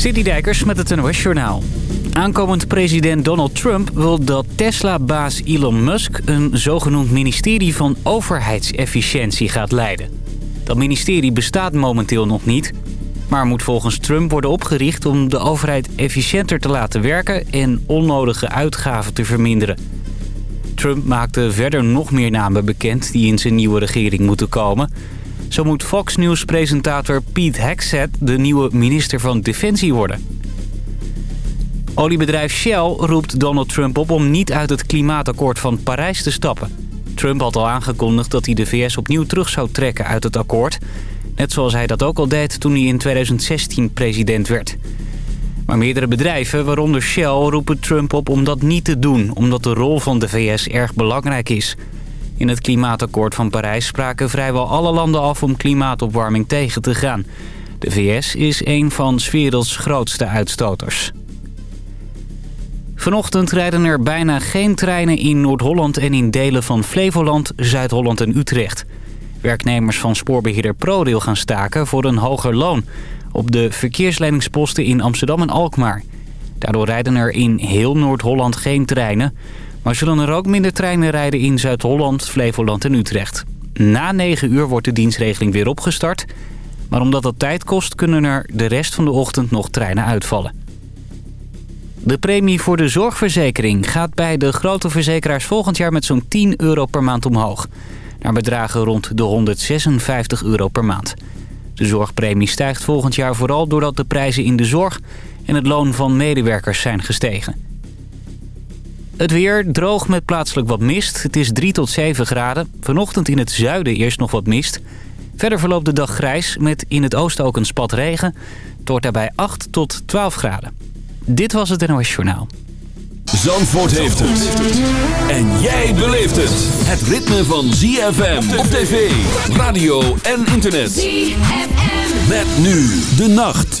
Dijkers met het NOS Journaal. Aankomend president Donald Trump wil dat Tesla-baas Elon Musk... een zogenoemd ministerie van overheidsefficiëntie gaat leiden. Dat ministerie bestaat momenteel nog niet... maar moet volgens Trump worden opgericht om de overheid efficiënter te laten werken... en onnodige uitgaven te verminderen. Trump maakte verder nog meer namen bekend die in zijn nieuwe regering moeten komen... Zo moet Fox News-presentator Pete Hegseth de nieuwe minister van Defensie worden. Oliebedrijf Shell roept Donald Trump op om niet uit het klimaatakkoord van Parijs te stappen. Trump had al aangekondigd dat hij de VS opnieuw terug zou trekken uit het akkoord. Net zoals hij dat ook al deed toen hij in 2016 president werd. Maar meerdere bedrijven, waaronder Shell, roepen Trump op om dat niet te doen... omdat de rol van de VS erg belangrijk is... In het klimaatakkoord van Parijs spraken vrijwel alle landen af om klimaatopwarming tegen te gaan. De VS is een van 's werelds grootste uitstoters. Vanochtend rijden er bijna geen treinen in Noord-Holland en in delen van Flevoland, Zuid-Holland en Utrecht. Werknemers van spoorbeheerder ProRail gaan staken voor een hoger loon... op de verkeersleidingsposten in Amsterdam en Alkmaar. Daardoor rijden er in heel Noord-Holland geen treinen... Maar zullen er ook minder treinen rijden in Zuid-Holland, Flevoland en Utrecht. Na 9 uur wordt de dienstregeling weer opgestart. Maar omdat dat tijd kost, kunnen er de rest van de ochtend nog treinen uitvallen. De premie voor de zorgverzekering gaat bij de grote verzekeraars volgend jaar met zo'n 10 euro per maand omhoog. Naar bedragen rond de 156 euro per maand. De zorgpremie stijgt volgend jaar vooral doordat de prijzen in de zorg en het loon van medewerkers zijn gestegen. Het weer droog met plaatselijk wat mist. Het is 3 tot 7 graden. Vanochtend in het zuiden eerst nog wat mist. Verder verloopt de dag grijs met in het oosten ook een spat regen. Het wordt daarbij 8 tot 12 graden. Dit was het NOS Journaal. Zandvoort heeft het. En jij beleeft het. Het ritme van ZFM op tv, radio en internet. ZFM. Met nu de nacht.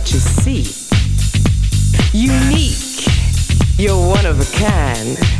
what you see. Unique, you're one of a kind.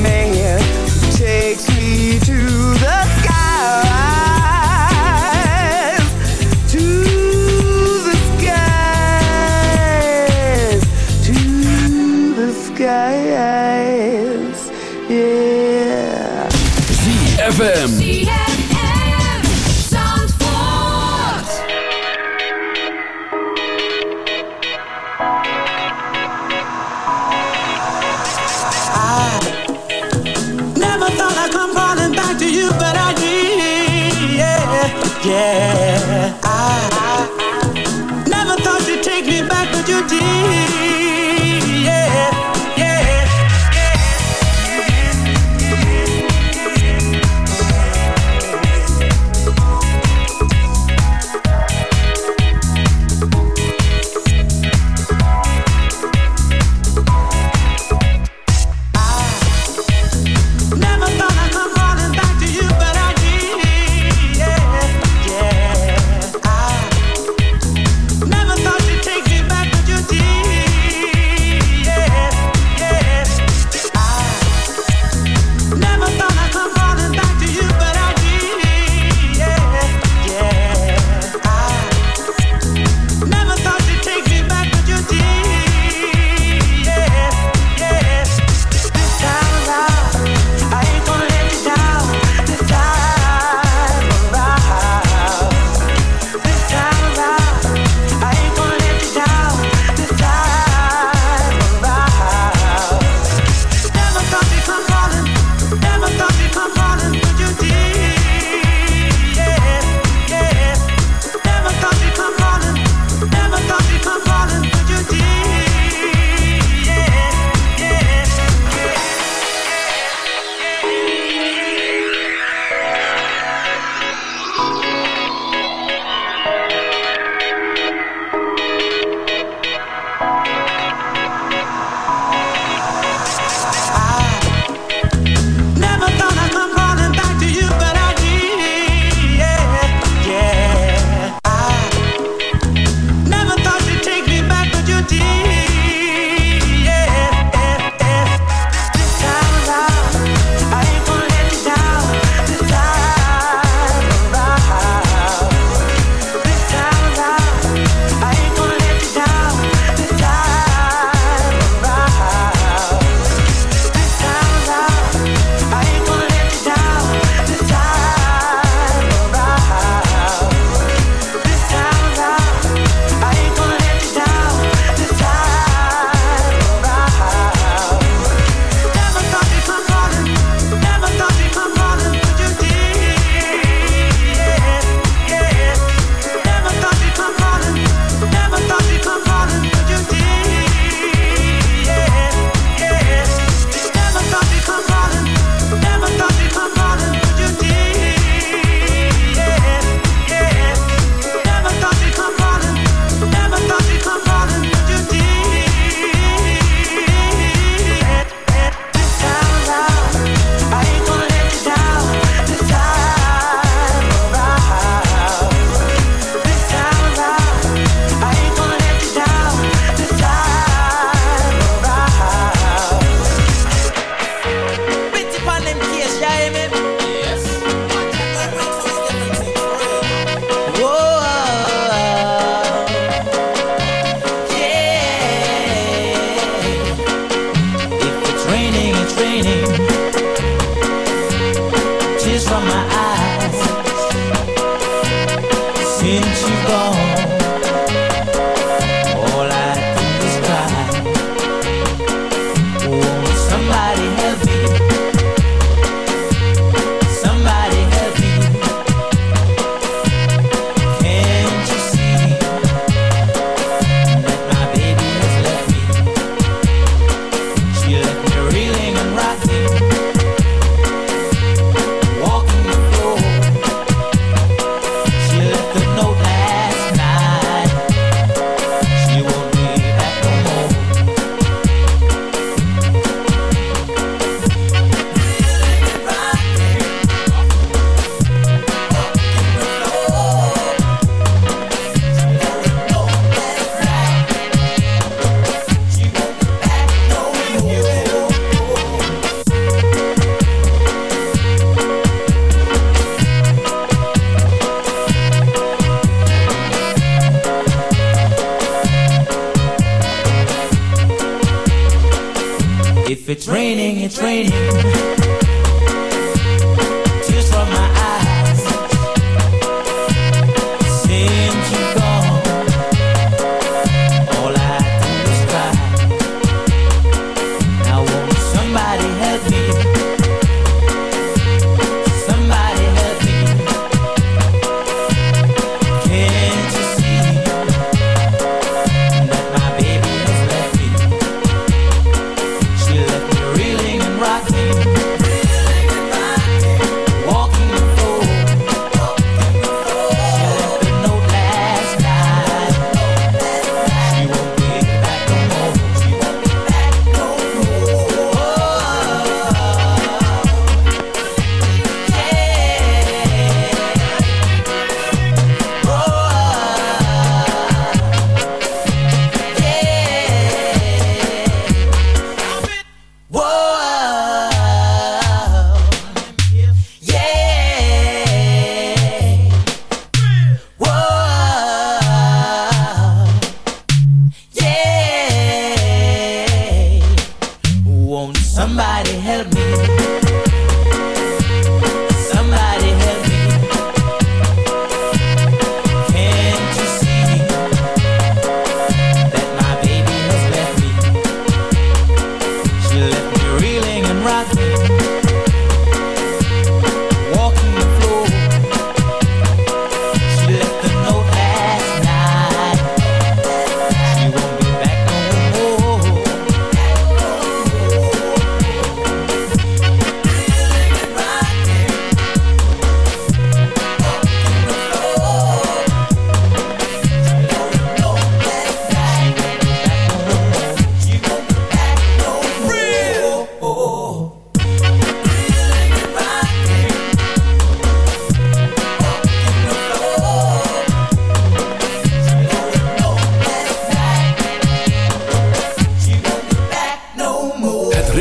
me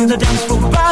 to the dance floor.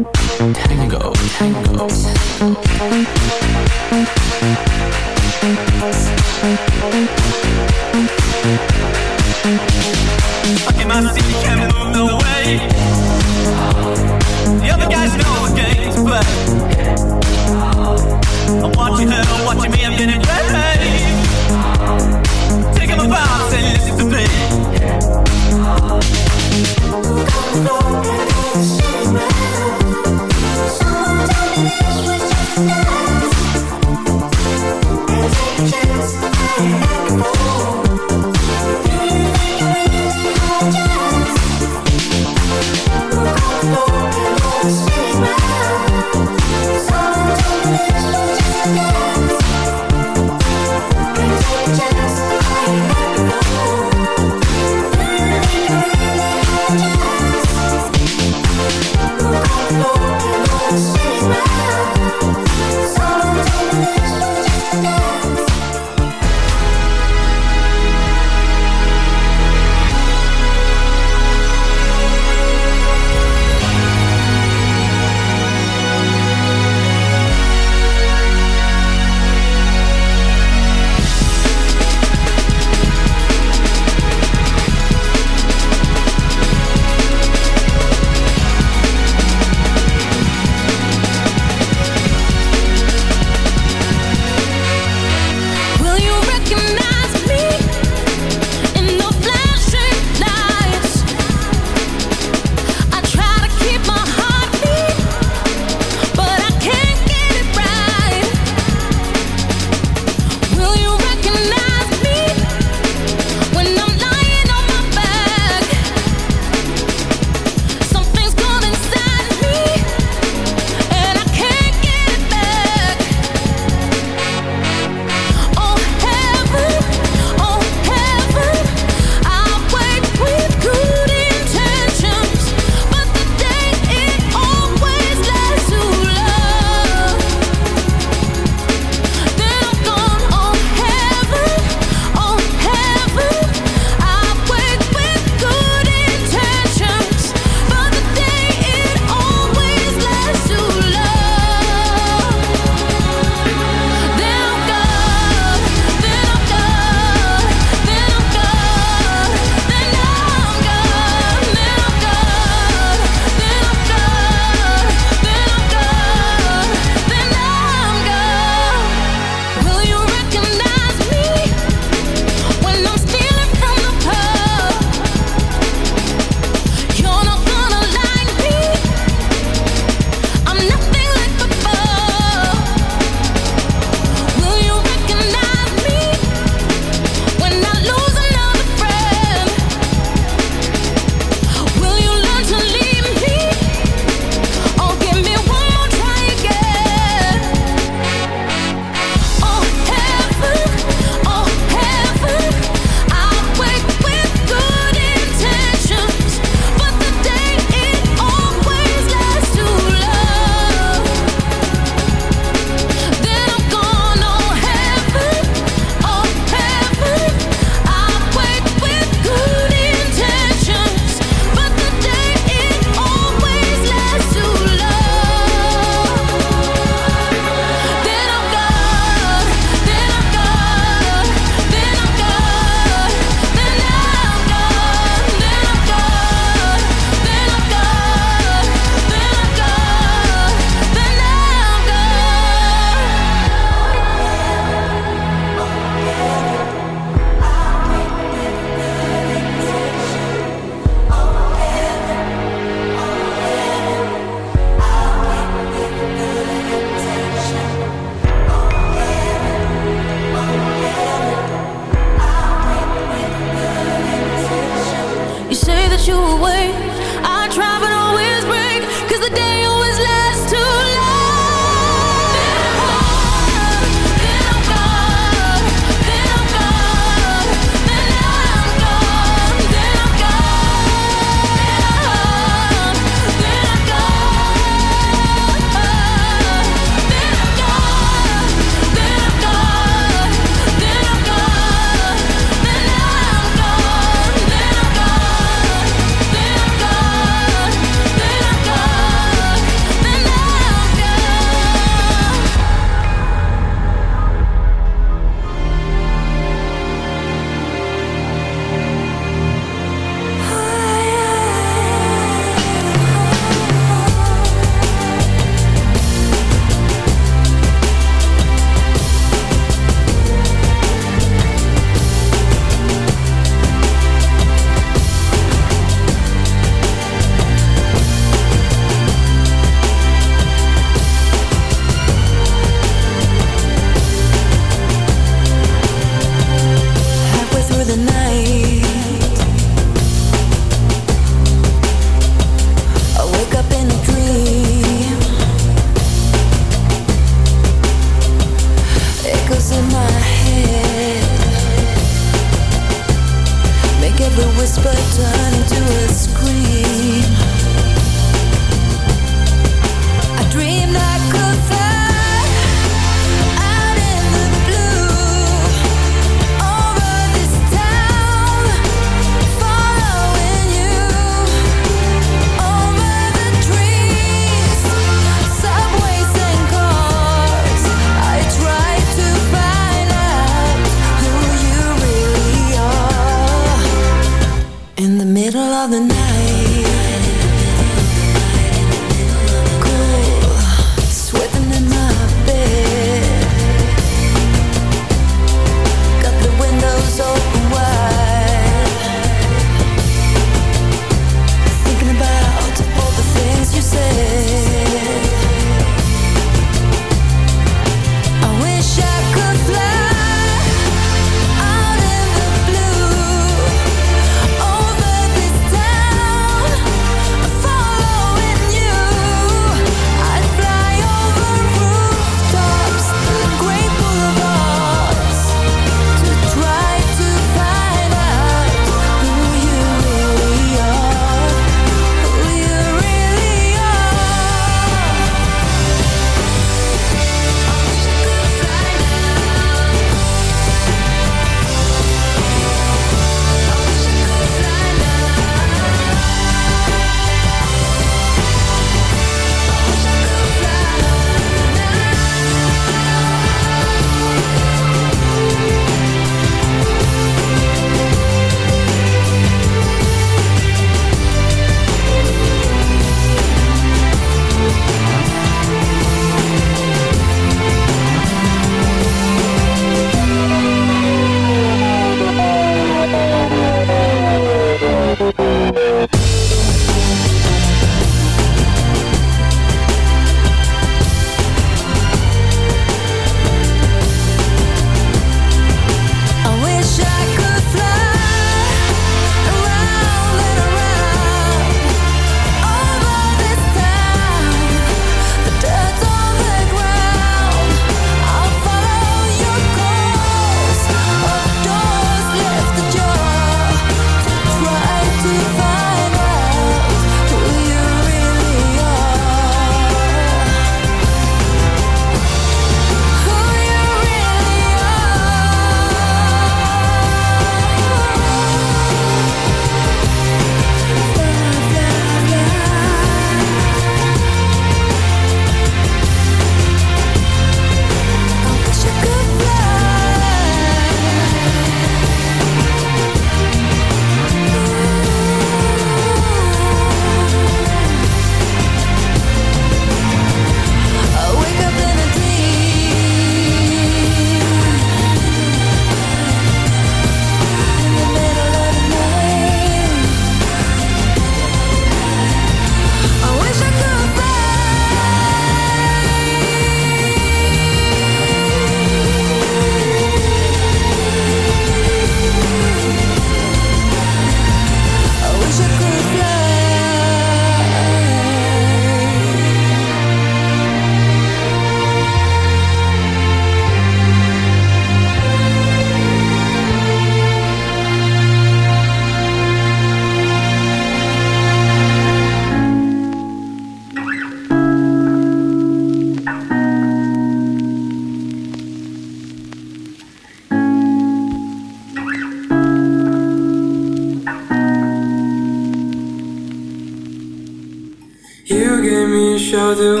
If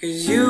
Cause you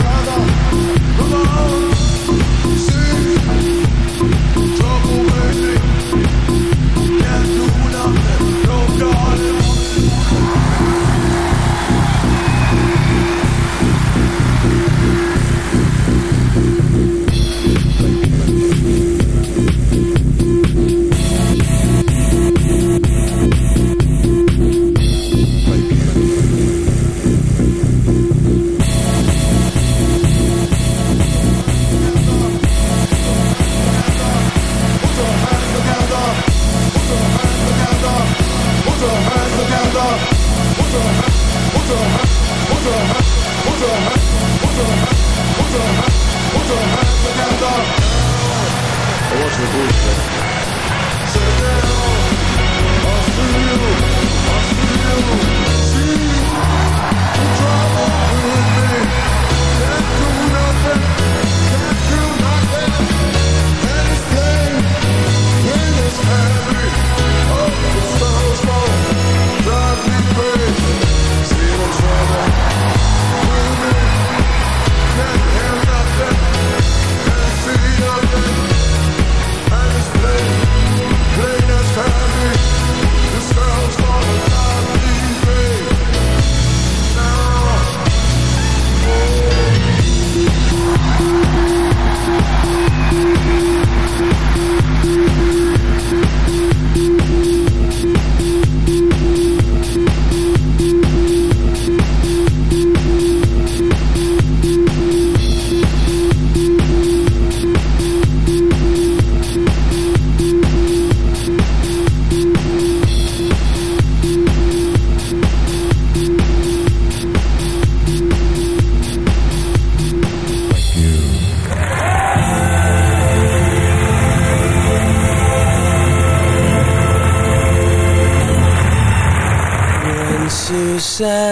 Come on.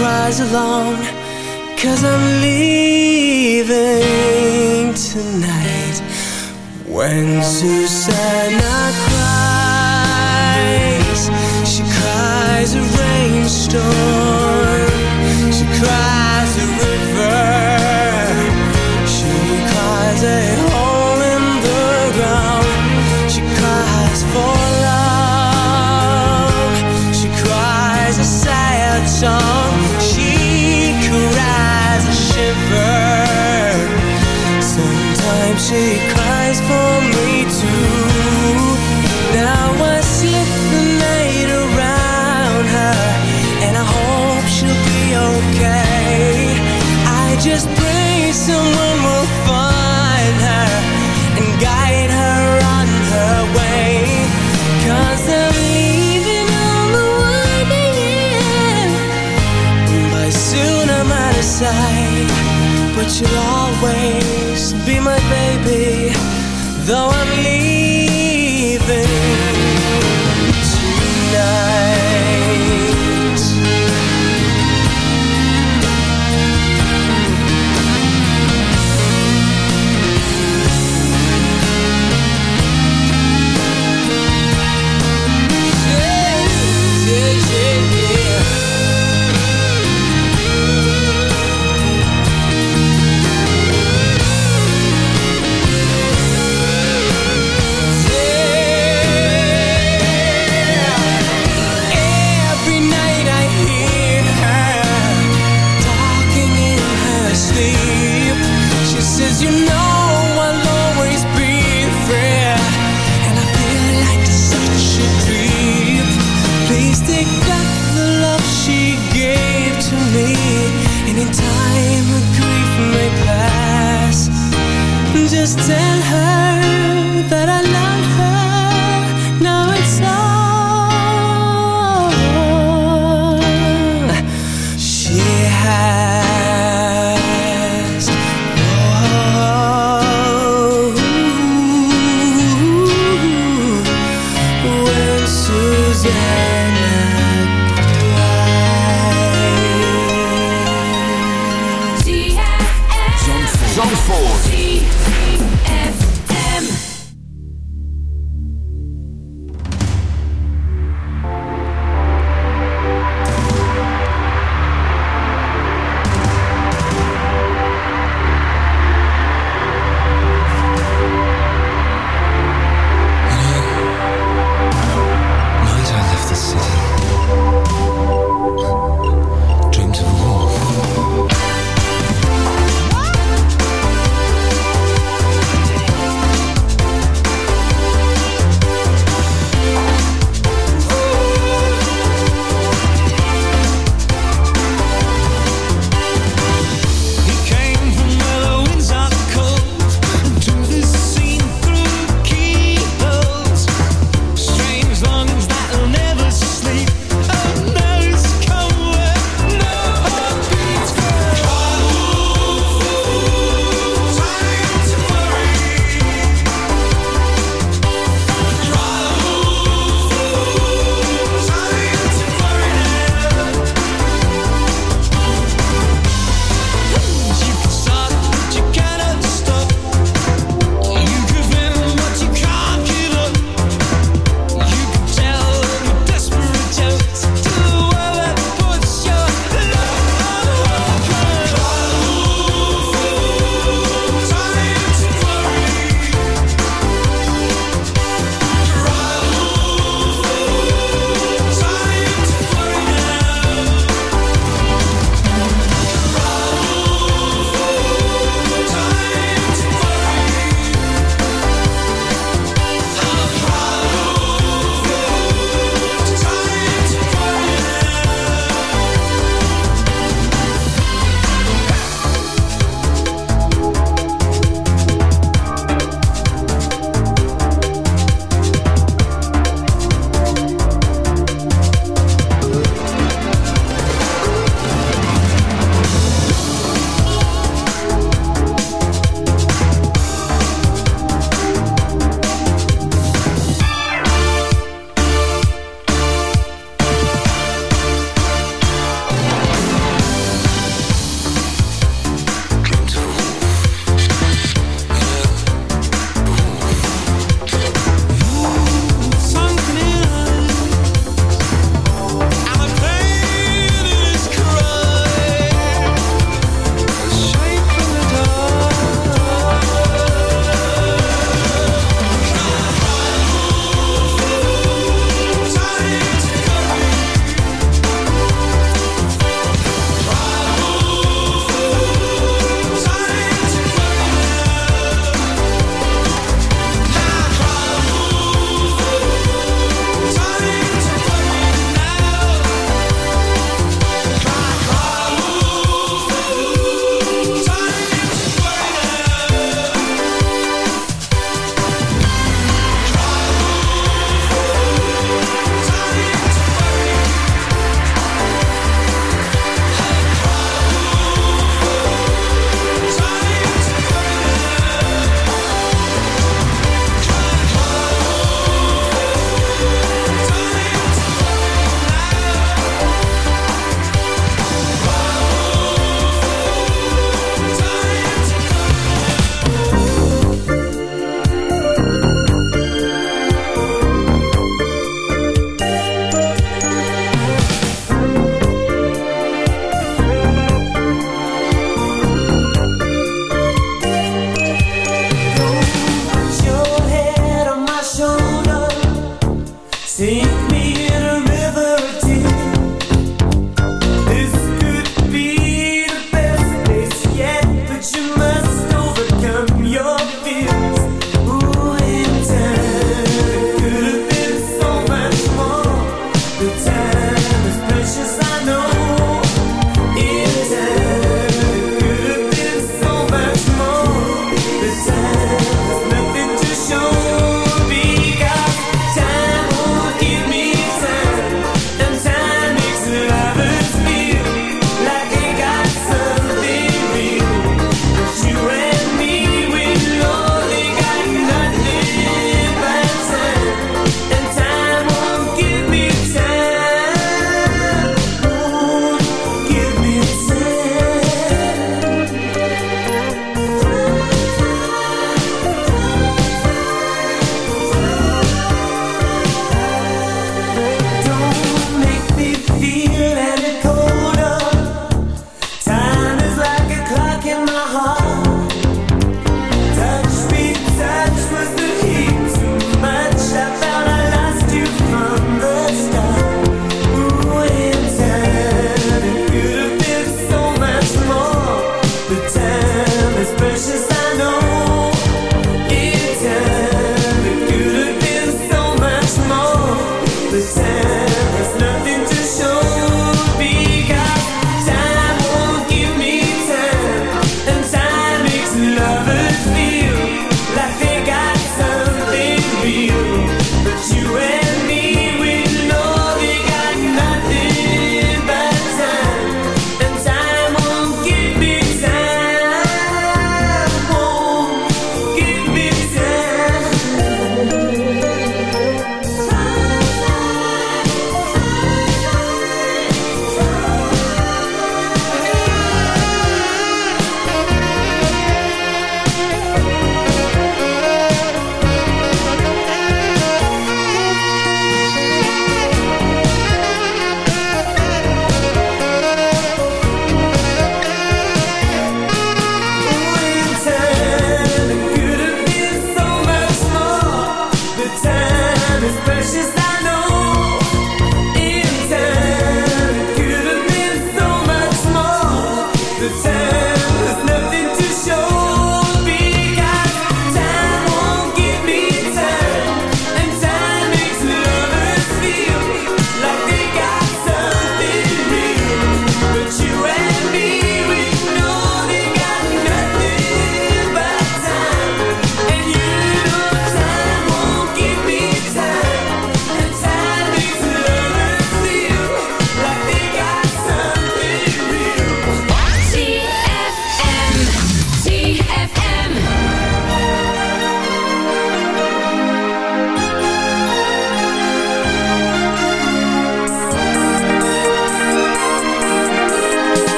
cries along. Cause I'm leaving tonight. When Susanna cries, she cries a rainstorm. She cries a river. She cries a hole in the ground. She cries for she cries for just tell her that I love her. Now it's all she has. Oh, when Susanna cries. Zandvoort.